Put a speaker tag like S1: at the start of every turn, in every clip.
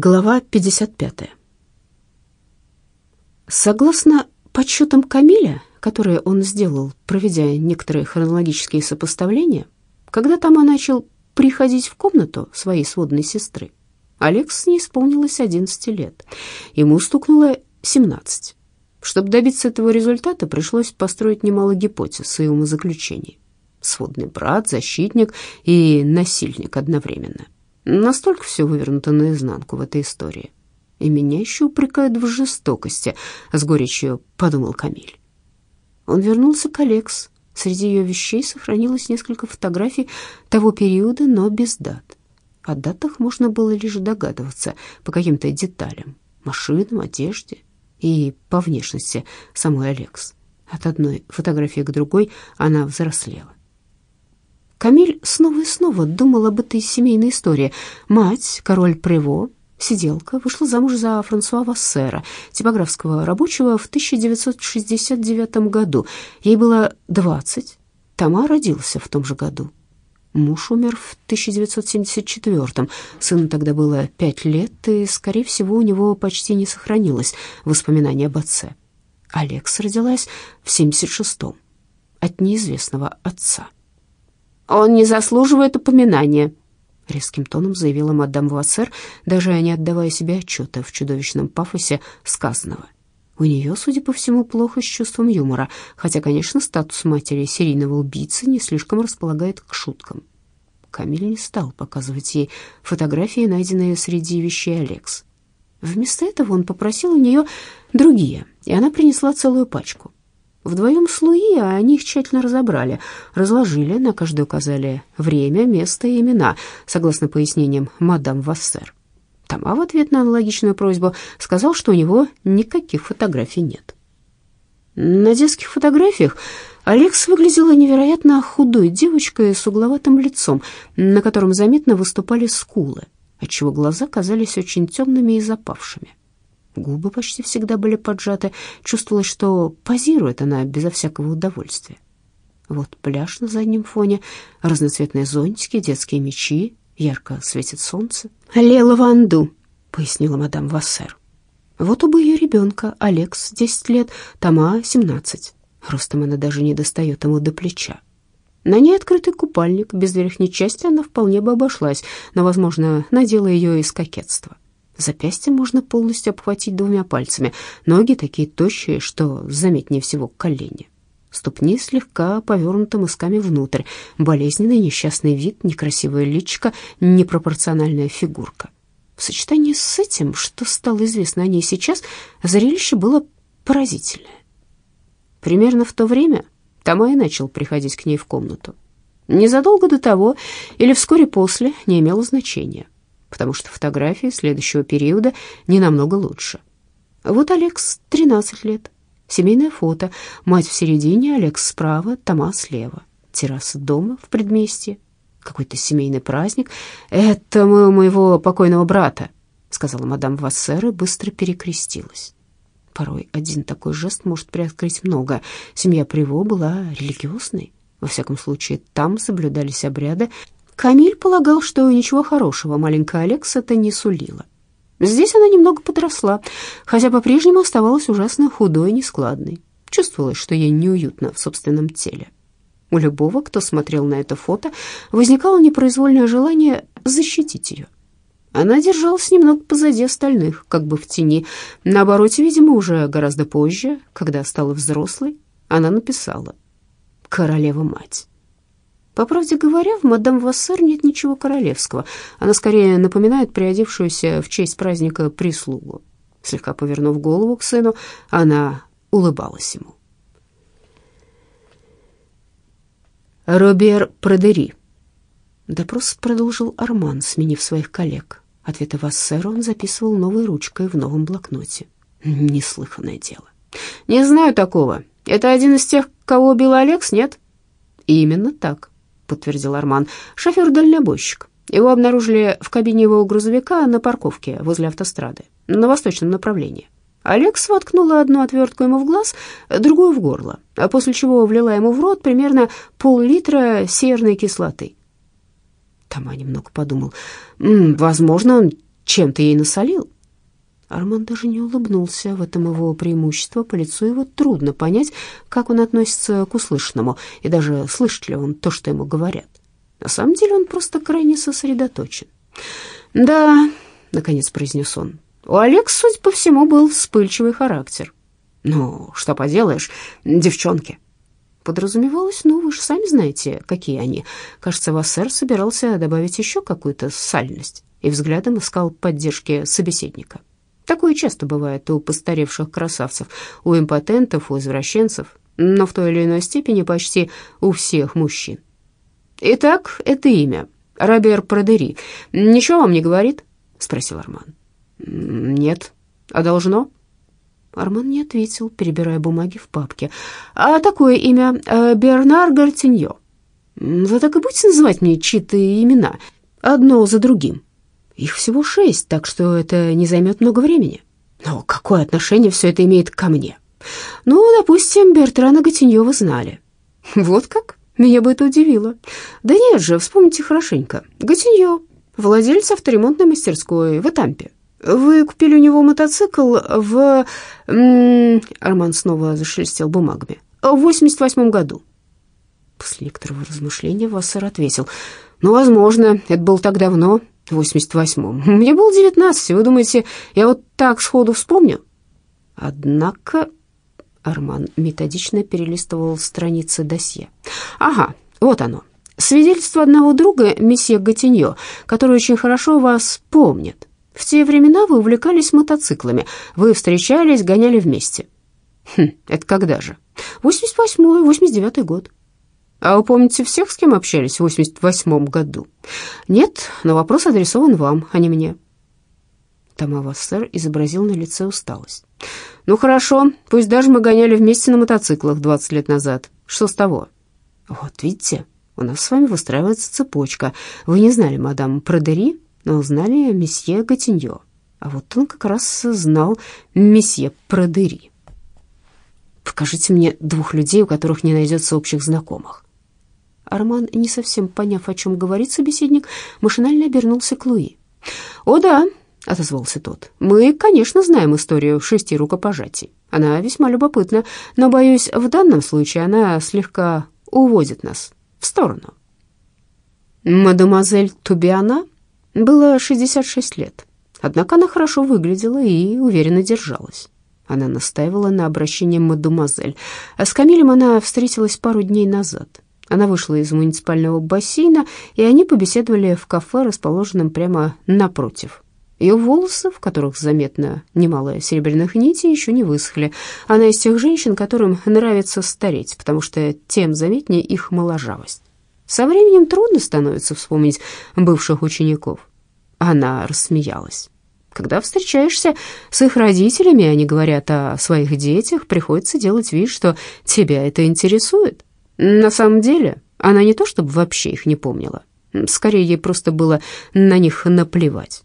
S1: Глава 55. Согласно подсчетам Камиля, которые он сделал, проведя некоторые хронологические сопоставления, когда Тома начал приходить в комнату своей сводной сестры, Алекс не исполнилось 11 лет. Ему стукнуло 17. Чтобы добиться этого результата, пришлось построить немало гипотез и умозаключений. Сводный брат, защитник и насильник одновременно – Настолько все вывернуто наизнанку в этой истории. И меня еще упрекают в жестокости, с горечью подумал Камиль. Он вернулся к Алекс. Среди ее вещей сохранилось несколько фотографий того периода, но без дат. О датах можно было лишь догадываться по каким-то деталям, машинам, одежде и по внешности самой Алекс. От одной фотографии к другой она взрослела. Камиль снова и снова думал об этой семейной истории. Мать, король Прево, сиделка, вышла замуж за Франсуа Вассера, типографского рабочего, в 1969 году. Ей было 20. Тома родился в том же году. Муж умер в 1974-м. Сыну тогда было пять лет, и, скорее всего, у него почти не сохранилось воспоминаний об отце. Алекс родилась в 76-м от неизвестного отца. Он не заслуживает упоминания», — резким тоном заявила мадам Вассер, даже не отдавая себе отчета в чудовищном пафосе сказанного. У нее, судя по всему, плохо с чувством юмора, хотя, конечно, статус матери серийного убийцы не слишком располагает к шуткам. Камиль не стал показывать ей фотографии, найденные среди вещей Алекс. Вместо этого он попросил у нее другие, и она принесла целую пачку. Вдвоем с Луи они их тщательно разобрали, разложили, на каждую указали время, место и имена, согласно пояснениям мадам Вассер. Тома в ответ на аналогичную просьбу сказал, что у него никаких фотографий нет. На детских фотографиях Алекс выглядела невероятно худой девочкой с угловатым лицом, на котором заметно выступали скулы, отчего глаза казались очень темными и запавшими. Губы почти всегда были поджаты. Чувствовалось, что позирует она безо всякого удовольствия. Вот пляж на заднем фоне, разноцветные зонтики, детские мечи, ярко светит солнце. «Алле лаванду», — пояснила мадам Вассер. Вот оба ее ребенка, Алекс, 10 лет, Тома, 17. Ростом она даже не достает ему до плеча. На ней открытый купальник, без верхней части она вполне бы обошлась, но, возможно, надела ее из кокетства. Запястье можно полностью обхватить двумя пальцами, ноги такие тощие, что заметнее всего колени. Ступни слегка повернуты мысками внутрь, болезненный несчастный вид, некрасивое личико, непропорциональная фигурка. В сочетании с этим, что стало известно о ней сейчас, зрелище было поразительное. Примерно в то время Тома и начал приходить к ней в комнату. Незадолго до того или вскоре после не имело значения — потому что фотографии следующего периода не намного лучше. Вот Алекс 13 лет. Семейное фото. Мать в середине, Алекс справа, Тома слева. Терраса дома в предместье. Какой-то семейный праздник. Это мы у моего покойного брата, сказала мадам Вассер и быстро перекрестилась. Порой один такой жест может приоткрыть много. Семья Приво была религиозной. Во всяком случае, там соблюдались обряды, Камиль полагал, что ничего хорошего маленькая Алекс это не сулила. Здесь она немного подросла, хотя по-прежнему оставалась ужасно худой и нескладной. Чувствовалось, что ей неуютно в собственном теле. У любого, кто смотрел на это фото, возникало непроизвольное желание защитить ее. Она держалась немного позади остальных, как бы в тени. На обороте, видимо, уже гораздо позже, когда стала взрослой, она написала «Королева-мать». По правде говоря, в мадам Вассер нет ничего королевского. Она скорее напоминает приодевшуюся в честь праздника прислугу. Слегка повернув голову к сыну, она улыбалась ему. Робер Продери. Допрос продолжил Арман, сменив своих коллег. Ответы Вассера он записывал новой ручкой в новом блокноте. Неслыханное дело. «Не знаю такого. Это один из тех, кого убил Алекс, нет?» «Именно так», подтвердил Арман. «Шофер-дальнобойщик. Его обнаружили в кабине его грузовика на парковке возле автострады, на восточном направлении. Алекс воткнула одну отвертку ему в глаз, другую в горло, а после чего влила ему в рот примерно пол-литра серной кислоты. Тома немного подумал. «М -м, «Возможно, он чем ты ей насолил?» Арман даже не улыбнулся. В этом его преимущество. По лицу его трудно понять, как он относится к услышанному, и даже слышит ли он то, что ему говорят. На самом деле он просто крайне сосредоточен. «Да», — наконец произнес он, — «у Алекс, судя по всему, был вспыльчивый характер». «Ну, что поделаешь, девчонки». Подразумевалось, ну, вы же сами знаете, какие они. Кажется, Вассер собирался добавить еще какую-то сальность и взглядом искал поддержки собеседника. Такое часто бывает у постаревших красавцев, у импотентов, у извращенцев, но в той или иной степени почти у всех мужчин. «Итак, это имя. Робер Продери. Ничего вам не говорит?» — спросил Арман. «Нет. А должно?» Арман не ответил, перебирая бумаги в папке. «А такое имя э, Бернар Гартиньо. Вы так и будете называть мне чьи-то имена, одно за другим?» Их всего шесть, так что это не займет много времени. Но какое отношение все это имеет ко мне? Ну, допустим, Бертрана Готиньо вы знали. Вот как? Меня бы это удивило. Да нет же, вспомните хорошенько. Готиньо, владелец авторемонтной мастерской в Этампе. Вы купили у него мотоцикл в... Арман снова зашелестел бумагами. В 88 году. После некоторого размышления Вассер ответил. Ну, возможно, это было так давно, 88-м. Мне было 19, вы думаете, я вот так сходу вспомню? Однако Арман методично перелистывал страницы досье. Ага, вот оно. Свидетельство одного друга, месье Гатиньо, который очень хорошо вас помнит. В те времена вы увлекались мотоциклами, вы встречались, гоняли вместе. Хм, это когда же? 88-й, 89-й год. А вы помните всех, с кем общались в 88 году? Нет, но вопрос адресован вам, а не мне. Тамавассер изобразил на лице усталость. Ну хорошо, пусть даже мы гоняли вместе на мотоциклах 20 лет назад. Что с того? Вот видите, у нас с вами выстраивается цепочка. Вы не знали мадам Продери, но узнали месье Гатиньо. А вот он как раз знал месье Продери. Покажите мне двух людей, у которых не найдется общих знакомых. Арман, не совсем поняв, о чем говорит собеседник, машинально обернулся к Луи. «О да», — отозвался тот, — «мы, конечно, знаем историю шести рукопожатий. Она весьма любопытна, но, боюсь, в данном случае она слегка уводит нас в сторону». Мадемуазель Тубиана было 66 лет, однако она хорошо выглядела и уверенно держалась. Она настаивала на обращении мадемуазель. А с Камилем она встретилась пару дней назад. Она вышла из муниципального бассейна, и они побеседовали в кафе, расположенном прямо напротив. Ее волосы, в которых заметно немало серебряных нитей, еще не высохли. Она из тех женщин, которым нравится стареть, потому что тем заметнее их моложавость. Со временем трудно становится вспомнить бывших учеников. Она рассмеялась. Когда встречаешься с их родителями, они говорят о своих детях, приходится делать вид, что тебя это интересует. На самом деле, она не то чтобы вообще их не помнила. Скорее, ей просто было на них наплевать.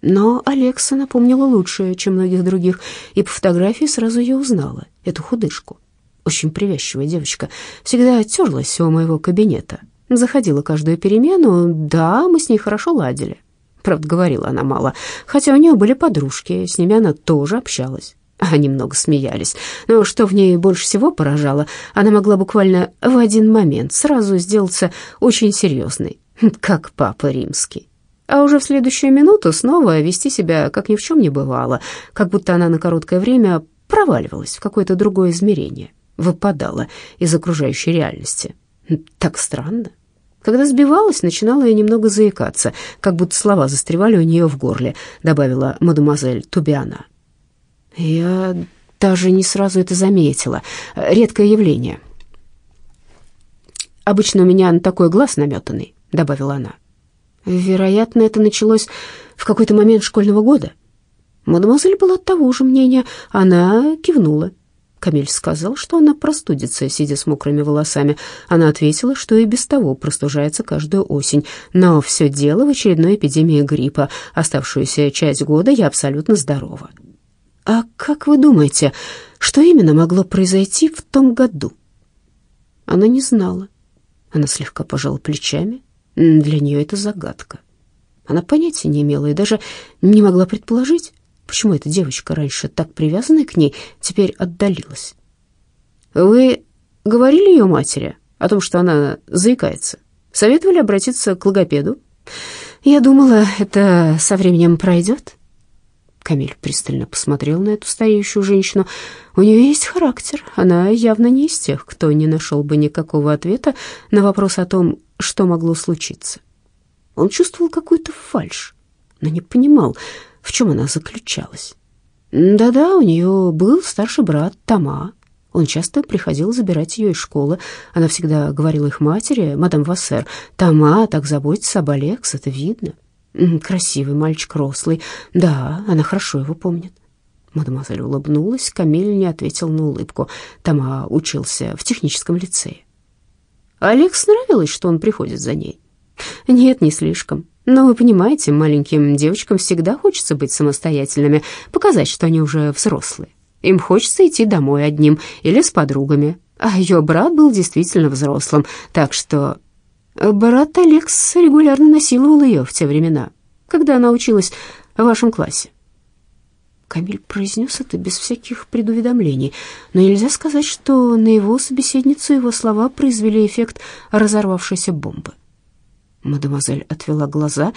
S1: Но Алекса напомнила лучше, чем многих других, и по фотографии сразу ее узнала, эту худышку. Очень привязчивая девочка, всегда терлась у моего кабинета. Заходила каждую перемену, да, мы с ней хорошо ладили. Правда, говорила она мало, хотя у нее были подружки, с ними она тоже общалась. Они много смеялись. Но что в ней больше всего поражало, она могла буквально в один момент сразу сделаться очень серьезной, как папа римский. А уже в следующую минуту снова вести себя, как ни в чем не бывало, как будто она на короткое время проваливалась в какое-то другое измерение, выпадала из окружающей реальности. Так странно. Когда сбивалась, начинала я немного заикаться, как будто слова застревали у нее в горле, добавила мадемуазель Тубиана. Я даже не сразу это заметила. Редкое явление. Обычно у меня на такой глаз наметанный, добавила она. Вероятно, это началось в какой-то момент школьного года. Мадемуазель была того же мнения. Она кивнула. Камиль сказал, что она простудится, сидя с мокрыми волосами. Она ответила, что и без того простужается каждую осень. Но все дело в очередной эпидемии гриппа. Оставшуюся часть года я абсолютно здорова. «А как вы думаете, что именно могло произойти в том году?» Она не знала. Она слегка пожала плечами. Для нее это загадка. Она понятия не имела и даже не могла предположить, почему эта девочка, раньше так привязанная к ней, теперь отдалилась. «Вы говорили ее матери о том, что она заикается? Советовали обратиться к логопеду?» «Я думала, это со временем пройдет». Камиль пристально посмотрел на эту стареющую женщину. У нее есть характер. Она явно не из тех, кто не нашел бы никакого ответа на вопрос о том, что могло случиться. Он чувствовал какую-то фальшь, но не понимал, в чем она заключалась. Да-да, у нее был старший брат Тома. Он часто приходил забирать ее из школы. Она всегда говорила их матери, мадам Вассер, «Тома так заботится об Алекс, это видно». Красивый мальчик, рослый. Да, она хорошо его помнит. Мадемуазель улыбнулась, Камиль не ответил на улыбку. Тома учился в техническом лицее. Алекс нравилось, что он приходит за ней. Нет, не слишком. Но вы понимаете, маленьким девочкам всегда хочется быть самостоятельными, показать, что они уже взрослые. Им хочется идти домой одним или с подругами. А ее брат был действительно взрослым, так что Брат Алекс регулярно насиловал ее в те времена, когда она училась в вашем классе. Камиль произнес это без всяких предуведомлений, но нельзя сказать, что на его собеседницу его слова произвели эффект разорвавшейся бомбы. Мадемуазель отвела глаза,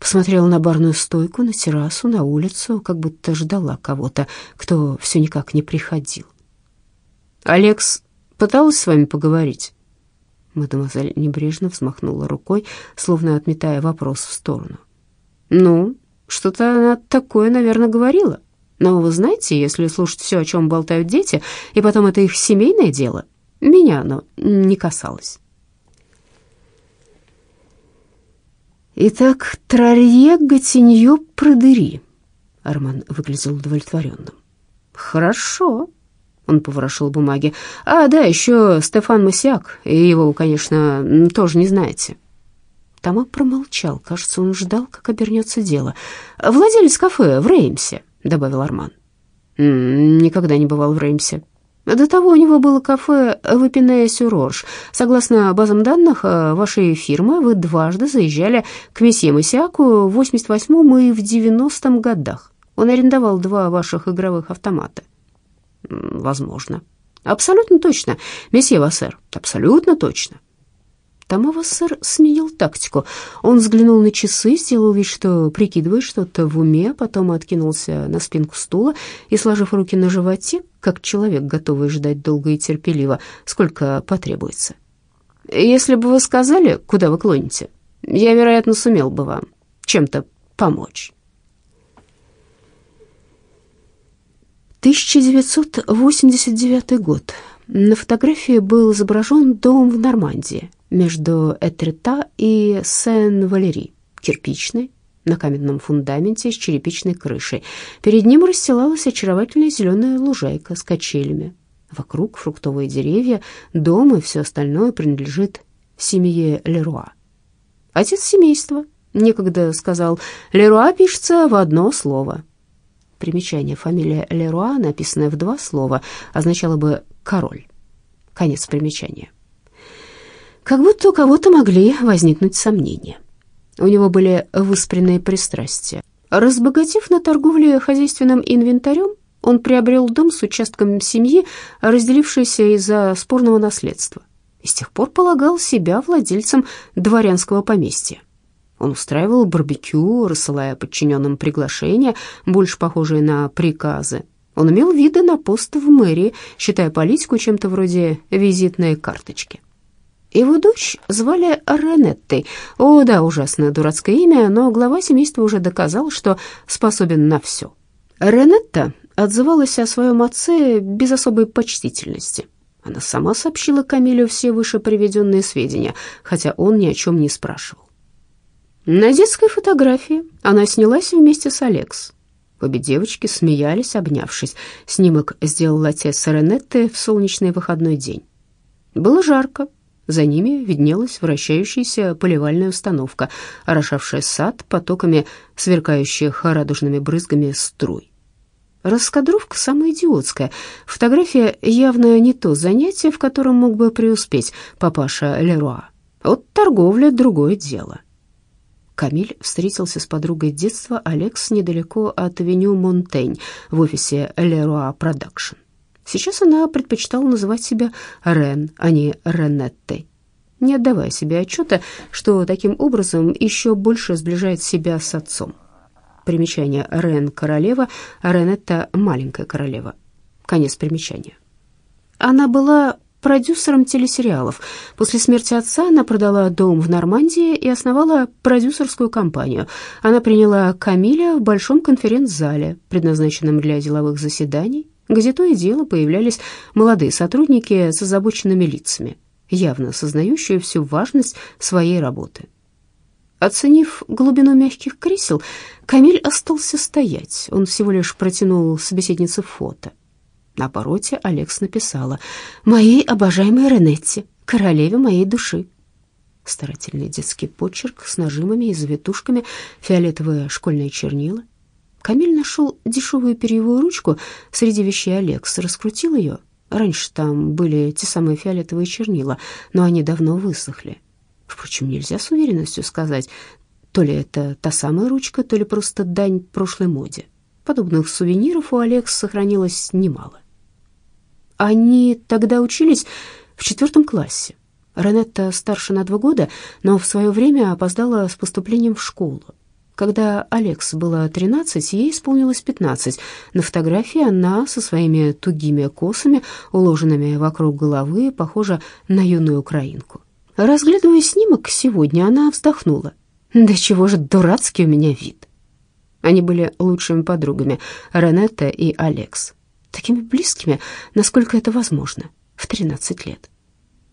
S1: посмотрела на барную стойку, на террасу, на улицу, как будто ждала кого-то, кто все никак не приходил. «Алекс пыталась с вами поговорить?» Мадемуазель небрежно взмахнула рукой, словно отметая вопрос в сторону. «Ну, что-то она такое, наверное, говорила. Но вы знаете, если слушать все, о чем болтают дети, и потом это их семейное дело, меня оно не касалось». «Итак, Трарье Гатиньо Продыри», — Арман выглядел удовлетворенным. «Хорошо», он поворошил бумаги. «А, да, еще Стефан Масяк. Его, конечно, тоже не знаете». Тома промолчал. Кажется, он ждал, как обернется дело. «Владелец кафе в Реймсе», — добавил Арман. «Никогда не бывал в Реймсе». До того у него было кафе «Выпиная Сюрорж». Согласно базам данных э, вашей фирмы, вы дважды заезжали к месье Масяку в 88-м и в 90-м годах. Он арендовал два ваших игровых автомата. Возможно. Абсолютно точно, месье Вассер, абсолютно точно. Тома Вассер сменил тактику. Он взглянул на часы, сделал вид, что прикидывает что-то в уме, потом откинулся на спинку стула и, сложив руки на животе, как человек, готовый ждать долго и терпеливо, сколько потребуется. «Если бы вы сказали, куда вы клоните, я, вероятно, сумел бы вам чем-то помочь». 1989 год. На фотографии был изображен дом в Нормандии между Этрета и Сен-Валери, кирпичный, на каменном фундаменте с черепичной крышей. Перед ним расстилалась очаровательная зеленая лужайка с качелями. Вокруг фруктовые деревья, дом и все остальное принадлежит семье Леруа. Отец семейства некогда сказал, «Леруа пишется в одно слово». Примечание. Фамилия Леруа, написанная в два слова, означала бы «король». Конец примечания. Как будто у кого-то могли возникнуть сомнения. У него были выспренные пристрастия. Разбогатев на торговле хозяйственным инвентарем, он приобрел дом с участком семьи, разделившийся из-за спорного наследства, и с тех пор полагал себя владельцем дворянского поместья. Он устраивал барбекю, рассылая подчиненным приглашения, больше похожие на приказы. Он имел виды на пост в мэрии, считая политику чем-то вроде визитной карточки. Его дочь звали Ренеттой. О, да, ужасно дурацкое имя, но глава семейства уже доказал, что способен на все. Ренетта отзывалась о своем отце без особой почтительности. Она сама сообщила Камилю все выше приведенные сведения, хотя он ни о чем не спрашивал. На детской фотографии она снялась вместе с Алекс. Обе девочки смеялись, обнявшись. Снимок сделал отец Ренетты в солнечный выходной день. Было жарко. За ними виднелась вращающаяся поливальная установка, орошавшая сад потоками сверкающих радужными брызгами струй. Раскадровка самая идиотская. Фотография явно не то занятие, в котором мог бы преуспеть папаша Леруа. Вот торговля — другое дело. Камиль встретился с подругой детства Алекс недалеко от авеню Монтень в офисе Leroy Production. Сейчас она предпочитала называть себя Рен, а не Ренеттой, не отдавая себе отчета, что таким образом еще больше сближает себя с отцом. Примечание Рен – королева, Ренетта – маленькая королева. Конец примечания. Она была продюсером телесериалов. После смерти отца она продала дом в Нормандии и основала продюсерскую компанию. Она приняла Камиля в большом конференц-зале, предназначенном для деловых заседаний, где то и дело появлялись молодые сотрудники с озабоченными лицами, явно осознающие всю важность своей работы. Оценив глубину мягких кресел, Камиль остался стоять. Он всего лишь протянул собеседнице фото — на обороте Алекс написала «Моей обожаемой Ренетти, королеве моей души». Старательный детский почерк с нажимами и завитушками, фиолетовые школьные чернила. Камиль нашел дешевую перьевую ручку среди вещей Алекс, раскрутил ее. Раньше там были те самые фиолетовые чернила, но они давно высохли. Впрочем, нельзя с уверенностью сказать, то ли это та самая ручка, то ли просто дань прошлой моде. Подобных сувениров у Алекс сохранилось немало. Они тогда учились в четвертом классе. Ренетта старше на два года, но в свое время опоздала с поступлением в школу. Когда Алекс было 13, ей исполнилось 15. На фотографии она со своими тугими косами, уложенными вокруг головы, похожа на юную украинку. Разглядывая снимок сегодня, она вздохнула. «Да чего же дурацкий у меня вид!» Они были лучшими подругами, Ренетта и Алекс такими близкими, насколько это возможно, в 13 лет.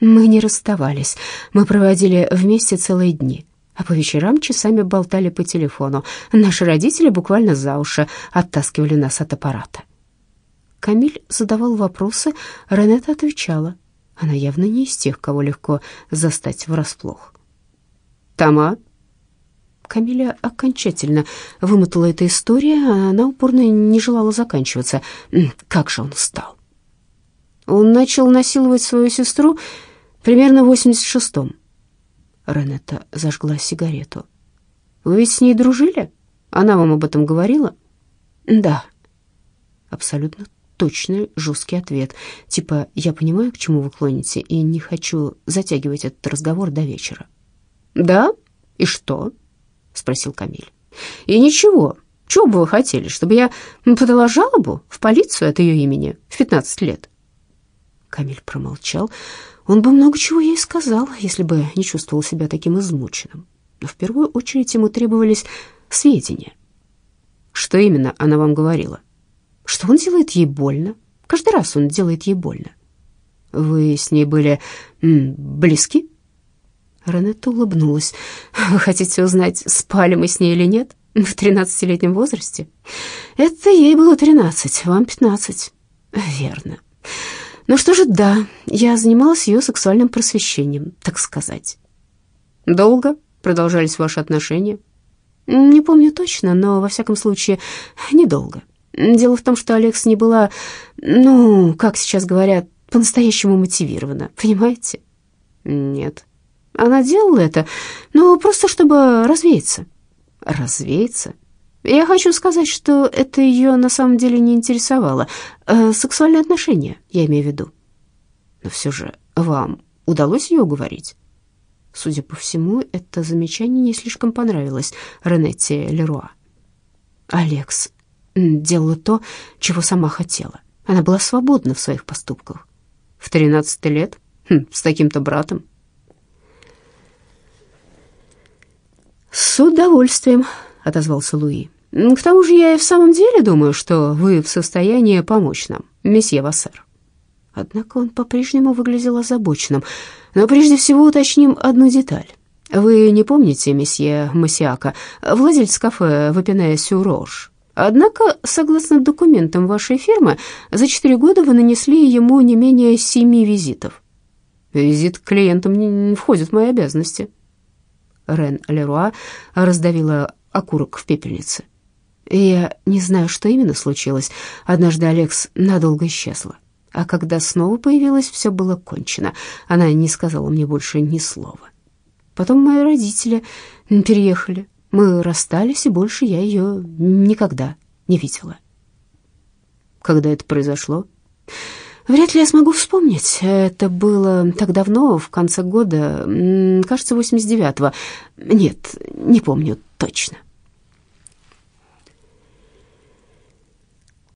S1: Мы не расставались, мы проводили вместе целые дни, а по вечерам часами болтали по телефону. Наши родители буквально за уши оттаскивали нас от аппарата. Камиль задавал вопросы, Ренета отвечала. Она явно не из тех, кого легко застать врасплох. «Тома?» Камиля окончательно вымотала эта история, а она упорно не желала заканчиваться. Как же он стал? Он начал насиловать свою сестру примерно в 86-м. Ренета зажгла сигарету. «Вы ведь с ней дружили? Она вам об этом говорила?» «Да». Абсолютно точный, жесткий ответ. Типа, я понимаю, к чему вы клоните, и не хочу затягивать этот разговор до вечера. «Да? И что?» Спросил Камиль. И ничего. Чего бы вы хотели, чтобы я подала жалобу в полицию от ее имени в 15 лет? Камиль промолчал. Он бы много чего ей сказал, если бы не чувствовал себя таким измученным. Но в первую очередь ему требовались сведения. Что именно она вам говорила? Что он делает ей больно. Каждый раз он делает ей больно. Вы с ней были м, близки? Ренетта улыбнулась. «Вы хотите узнать, спали мы с ней или нет? В тринадцатилетнем возрасте? Это ей было тринадцать, вам пятнадцать». «Верно. Ну что же, да, я занималась ее сексуальным просвещением, так сказать». «Долго продолжались ваши отношения?» «Не помню точно, но, во всяком случае, недолго. Дело в том, что Алекс не была, ну, как сейчас говорят, по-настоящему мотивирована, понимаете?» «Нет», она делала это, ну, просто чтобы развеяться. Развеяться? Я хочу сказать, что это ее на самом деле не интересовало. Э, сексуальные отношения, я имею в виду. Но все же вам удалось ее уговорить? Судя по всему, это замечание не слишком понравилось Ренетте Леруа. Алекс делала то, чего сама хотела. Она была свободна в своих поступках. В 13 лет? Хм, с таким-то братом? «С удовольствием», — отозвался Луи. «К тому же я и в самом деле думаю, что вы в состоянии помочь нам, месье Вассер». Однако он по-прежнему выглядел озабоченным. Но прежде всего уточним одну деталь. Вы не помните месье Масиака, владельца кафе «Вапиная Сюрож»? Однако, согласно документам вашей фирмы, за четыре года вы нанесли ему не менее семи визитов. Визит к клиентам не входит в мои обязанности. Рен Леруа раздавила окурок в пепельнице. Я не знаю, что именно случилось. Однажды Алекс надолго исчезла. А когда снова появилась, все было кончено. Она не сказала мне больше ни слова. Потом мои родители переехали. Мы расстались, и больше я ее никогда не видела. Когда это произошло? Вряд ли я смогу вспомнить. Это было так давно, в конце года, кажется, 89-го. Нет, не помню точно.